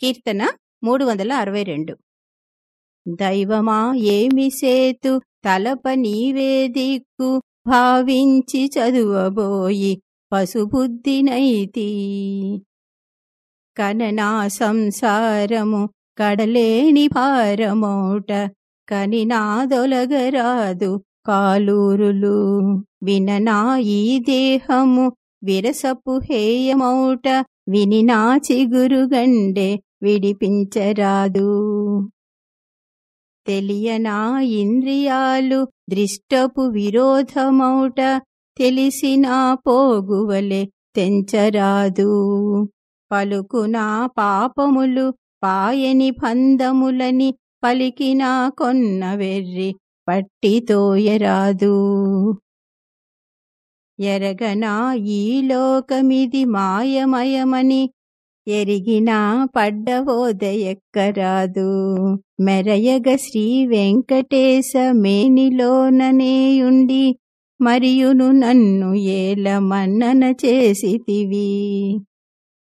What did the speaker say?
కీర్తన మూడు వందల అరవై రెండు. దైవమా ఏమి సేతు? తలప నీవే దిక్కు. భావించి చదువబోయి పశుబుద్ధినైతి కననా సంసారము కడలేని భారమోట. కనినాదొలగరాదు కాలూరులు. విననా ఈ దేహము విరసపు హేయమౌట. వినినా చిగురుగండే విడిపించరాదు. తెలియనా ఇంద్రియాలు దృష్టపు విరోధమౌట తెలిసినా పోగువలే తెంచరాదు. పలుకునా పాపములు పాయని పందములని పలికినా కొన్న వెర్రి పట్టితోయరాదు ఎరగనా ఈ లోకమిది మాయమయమని ఎరిగినా పడ్డవోదయక్కరాదు మెరయగ శ్రీ వెంకటేశ మేనిలోననేయుండి మరియును నన్ను ఏల మన్నన చేసితివి.